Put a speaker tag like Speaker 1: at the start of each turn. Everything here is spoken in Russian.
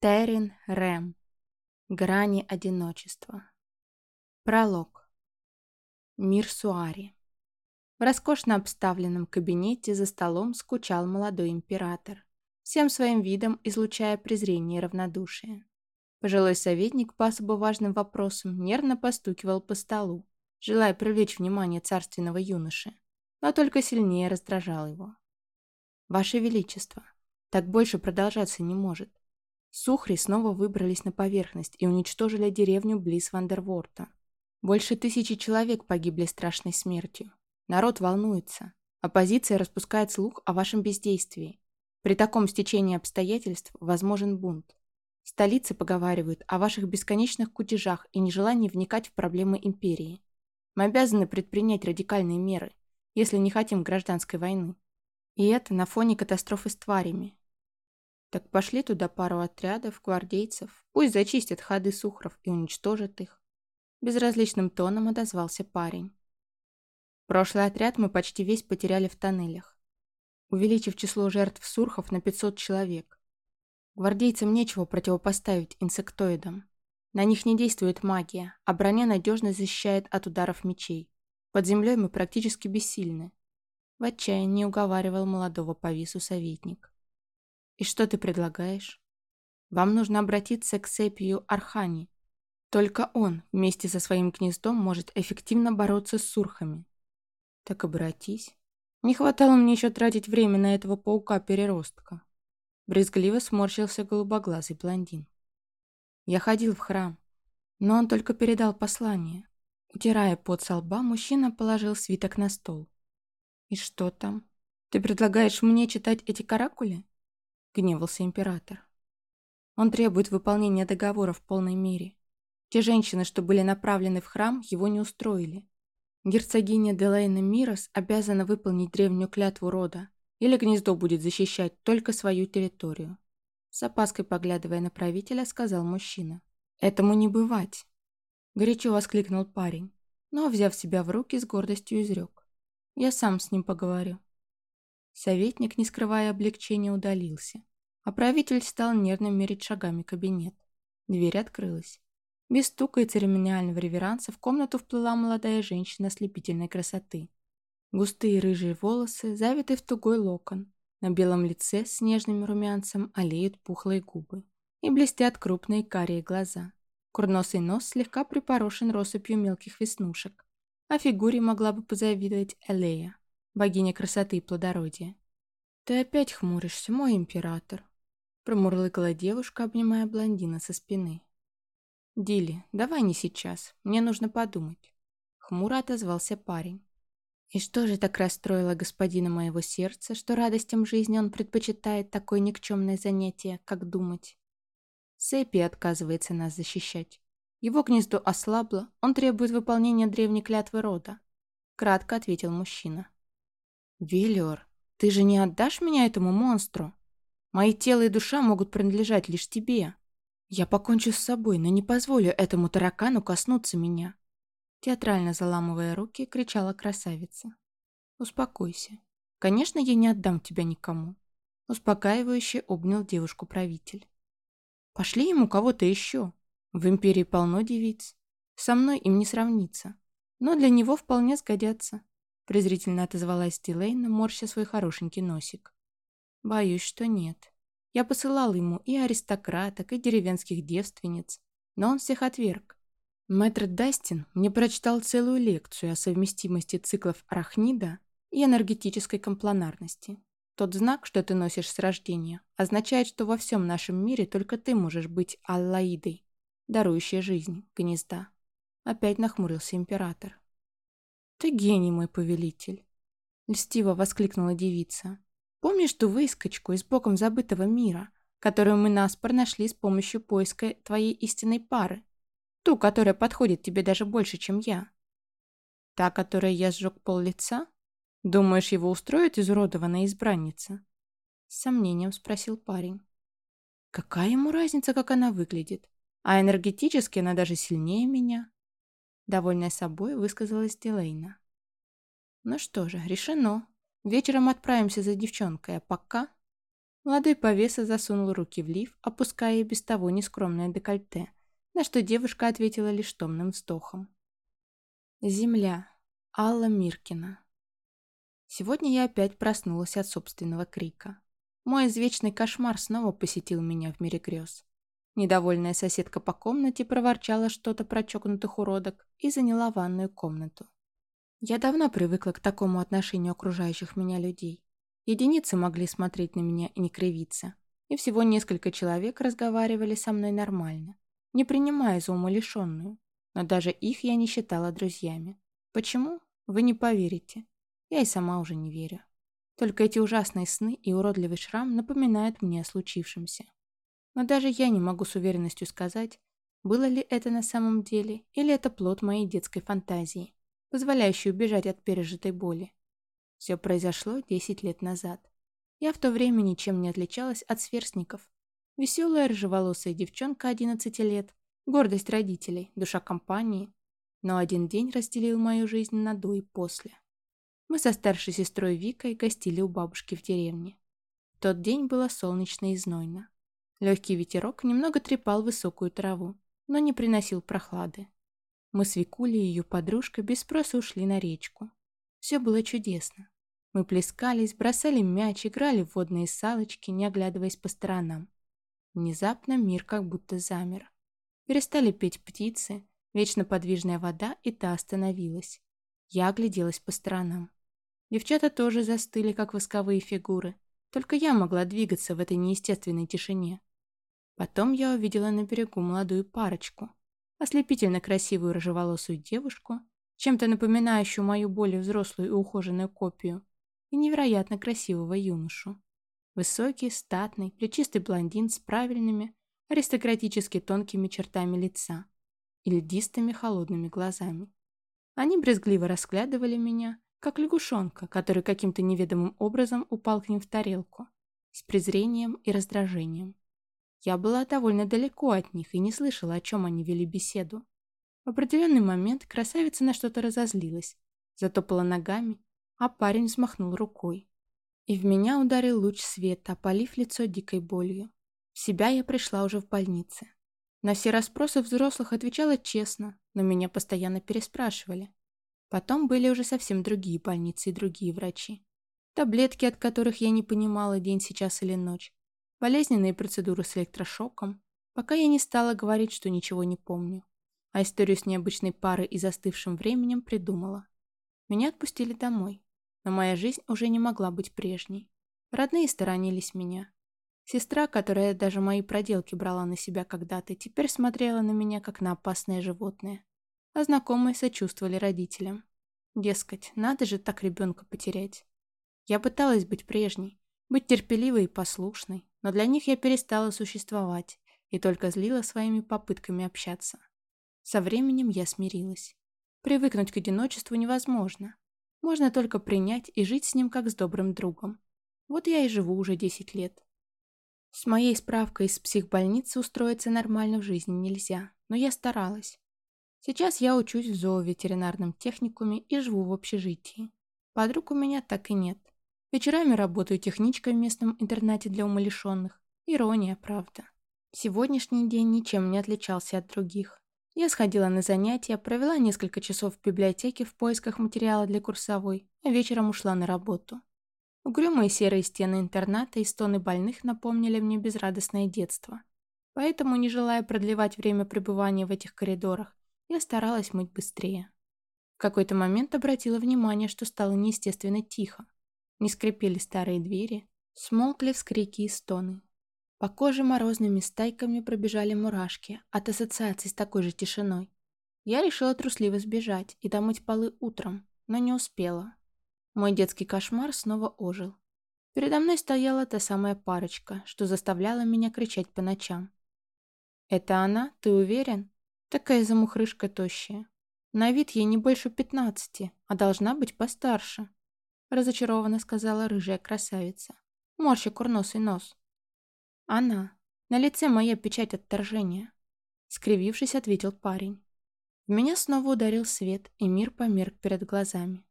Speaker 1: Террин Рэм. Грани одиночества. Пролог. Мир Суари. В роскошно обставленном кабинете за столом скучал молодой император, всем своим видом излучая презрение и равнодушие. Пожилой советник по особо важным вопросам нервно постукивал по столу, желая привлечь внимание царственного юноши, но только сильнее раздражал его. «Ваше Величество, так больше продолжаться не может. Сухри снова выбрались на поверхность и уничтожили деревню близ Вандерворта. Больше тысячи человек погибли страшной смертью. Народ волнуется. Оппозиция распускает слух о вашем бездействии. При таком стечении обстоятельств возможен бунт. Столицы поговаривают о ваших бесконечных кутежах и нежелании вникать в проблемы империи. Мы обязаны предпринять радикальные меры, если не хотим гражданской войны. И это на фоне катастрофы с тварями, так пошли туда пару отрядов, гвардейцев. Пусть зачистят ходы сухров и уничтожат их. Безразличным тоном отозвался парень. Прошлый отряд мы почти весь потеряли в тоннелях, увеличив число жертв сурхов на 500 человек. Гвардейцам нечего противопоставить инсектоидам. На них не действует магия, а броня надежно защищает от ударов мечей. Под землей мы практически бессильны. В отчаянии уговаривал молодого повису советник. «И что ты предлагаешь?» «Вам нужно обратиться к Сепию Архани. Только он вместе со своим гнездом может эффективно бороться с сурхами». «Так обратись. Не хватало мне еще тратить время на этого паука-переростка». Брезгливо сморщился голубоглазый блондин. Я ходил в храм, но он только передал послание. Утирая пот со лба, мужчина положил свиток на стол. «И что там? Ты предлагаешь мне читать эти каракули?» Гневался император. Он требует выполнения договора в полной мере. Те женщины, что были направлены в храм, его не устроили. Герцогиня Делейна Мирос обязана выполнить древнюю клятву рода, или гнездо будет защищать только свою территорию. С опаской поглядывая на правителя, сказал мужчина. «Этому не бывать!» Горячо воскликнул парень, но, взяв себя в руки, с гордостью изрек. «Я сам с ним поговорю». Советник, не скрывая облегчения, удалился. А правитель стал нервно мерить шагами кабинет. Дверь открылась. Без стука и церемониального реверанса в комнату вплыла молодая женщина ослепительной красоты. Густые рыжие волосы, завиты в тугой локон. На белом лице с нежным румянцем олеют пухлые губы. И блестят крупные карие глаза. Курносый нос слегка припорошен россыпью мелких веснушек. А фигуре могла бы позавидовать Элея богиня красоты и плодородия. «Ты опять хмуришься, мой император», — промурлыкала девушка, обнимая блондина со спины. «Дилли, давай не сейчас, мне нужно подумать», — хмуро отозвался парень. И что же так расстроило господина моего сердца, что радостям жизни он предпочитает такое никчемное занятие, как думать? Сэппи отказывается нас защищать. Его гнездо ослабло, он требует выполнения древней клятвы рода. Кратко ответил мужчина. «Велиор, ты же не отдашь меня этому монстру? Мои тело и душа могут принадлежать лишь тебе. Я покончу с собой, но не позволю этому таракану коснуться меня». Театрально заламывая руки, кричала красавица. «Успокойся. Конечно, я не отдам тебя никому». Успокаивающе обнял девушку правитель. «Пошли ему кого-то еще. В империи полно девиц. Со мной им не сравнится. Но для него вполне сгодятся презрительно отозвалась Дилейна, морща свой хорошенький носик. «Боюсь, что нет. Я посылал ему и аристократок, и деревенских девственниц, но он всех отверг. Мэтр Дастин мне прочитал целую лекцию о совместимости циклов арахнида и энергетической компланарности. Тот знак, что ты носишь с рождения, означает, что во всем нашем мире только ты можешь быть Аллаидой, дарующей жизнь, гнезда. Опять нахмурился император. «Ты гений, мой повелитель!» Льстиво воскликнула девица. «Помнишь ту выскочку из боком забытого мира, которую мы наспор нашли с помощью поиска твоей истинной пары? Ту, которая подходит тебе даже больше, чем я?» «Та, которой я сжег пол лица? Думаешь, его устроит изуродованная избранница?» С сомнением спросил парень. «Какая ему разница, как она выглядит? А энергетически она даже сильнее меня. Довольная собой высказалась Дилейна. Ну что же, решено. Вечером отправимся за девчонкой, а пока... Молодой повеса засунул руки в лиф, опуская без того нескромное декольте, на что девушка ответила лишь томным вздохом. Земля. Алла Миркина. Сегодня я опять проснулась от собственного крика. Мой извечный кошмар снова посетил меня в мире грез. Недовольная соседка по комнате проворчала что-то про чокнутых уродок и заняла ванную комнату. Я давно привыкла к такому отношению окружающих меня людей. Единицы могли смотреть на меня и не кривиться. И всего несколько человек разговаривали со мной нормально, не принимая за умалишенную но даже их я не считала друзьями. Почему? Вы не поверите. Я и сама уже не верю. Только эти ужасные сны и уродливый шрам напоминают мне о случившемся. Но даже я не могу с уверенностью сказать, было ли это на самом деле, или это плод моей детской фантазии, позволяющей убежать от пережитой боли. Все произошло 10 лет назад. Я в то время ничем не отличалась от сверстников. Веселая рыжеволосая девчонка 11 лет, Гордость родителей, душа компании. Но один день разделил мою жизнь на до и после. Мы со старшей сестрой Викой гостили у бабушки в деревне. В тот день было солнечно и знойно. Легкий ветерок немного трепал высокую траву, но не приносил прохлады. Мы с Викулей и ее подружкой без спроса ушли на речку. Все было чудесно. Мы плескались, бросали мяч, играли в водные салочки, не оглядываясь по сторонам. Внезапно мир как будто замер. Перестали петь птицы, вечно подвижная вода и та остановилась. Я огляделась по сторонам. Девчата тоже застыли, как восковые фигуры. Только я могла двигаться в этой неестественной тишине. Потом я увидела на берегу молодую парочку. Ослепительно красивую рыжеволосую девушку, чем-то напоминающую мою более взрослую и ухоженную копию, и невероятно красивого юношу. Высокий, статный, плечистый блондин с правильными, аристократически тонкими чертами лица и льдистыми холодными глазами. Они брезгливо расглядывали меня, как лягушонка, который каким-то неведомым образом упал к ним в тарелку, с презрением и раздражением. Я была довольно далеко от них и не слышала, о чем они вели беседу. В определенный момент красавица на что-то разозлилась, затопала ногами, а парень взмахнул рукой. И в меня ударил луч света, опалив лицо дикой болью. В себя я пришла уже в больнице. На все расспросы взрослых отвечала честно, но меня постоянно переспрашивали. Потом были уже совсем другие больницы и другие врачи. Таблетки, от которых я не понимала, день сейчас или ночь. Болезненные процедуры с электрошоком. Пока я не стала говорить, что ничего не помню. А историю с необычной парой и застывшим временем придумала. Меня отпустили домой. Но моя жизнь уже не могла быть прежней. Родные сторонились меня. Сестра, которая даже мои проделки брала на себя когда-то, теперь смотрела на меня, как на опасное животное. А знакомые сочувствовали родителям. Дескать, надо же так ребенка потерять. Я пыталась быть прежней, быть терпеливой и послушной, но для них я перестала существовать и только злила своими попытками общаться. Со временем я смирилась. Привыкнуть к одиночеству невозможно. Можно только принять и жить с ним как с добрым другом. Вот я и живу уже 10 лет. С моей справкой из психбольницы устроиться нормально в жизни нельзя, но я старалась. Сейчас я учусь в зооветеринарном техникуме и живу в общежитии. Подруг у меня так и нет. Вечерами работаю техничкой в местном интернате для умалишенных. Ирония, правда. Сегодняшний день ничем не отличался от других. Я сходила на занятия, провела несколько часов в библиотеке в поисках материала для курсовой, а вечером ушла на работу. Угрюмые серые стены интерната и стоны больных напомнили мне безрадостное детство. Поэтому, не желая продлевать время пребывания в этих коридорах, я старалась мыть быстрее. В какой-то момент обратила внимание, что стало неестественно тихо. Не скрипели старые двери, смолкли вскрики и стоны. По коже морозными стайками пробежали мурашки от ассоциаций с такой же тишиной. Я решила трусливо сбежать и домыть полы утром, но не успела. Мой детский кошмар снова ожил. Передо мной стояла та самая парочка, что заставляла меня кричать по ночам. «Это она? Ты уверен? Такая замухрышка тощая. На вид ей не больше пятнадцати, а должна быть постарше», разочарованно сказала рыжая красавица, морща курносый нос. «Она. На лице моя печать отторжения», скривившись, ответил парень. В меня снова ударил свет, и мир померк перед глазами.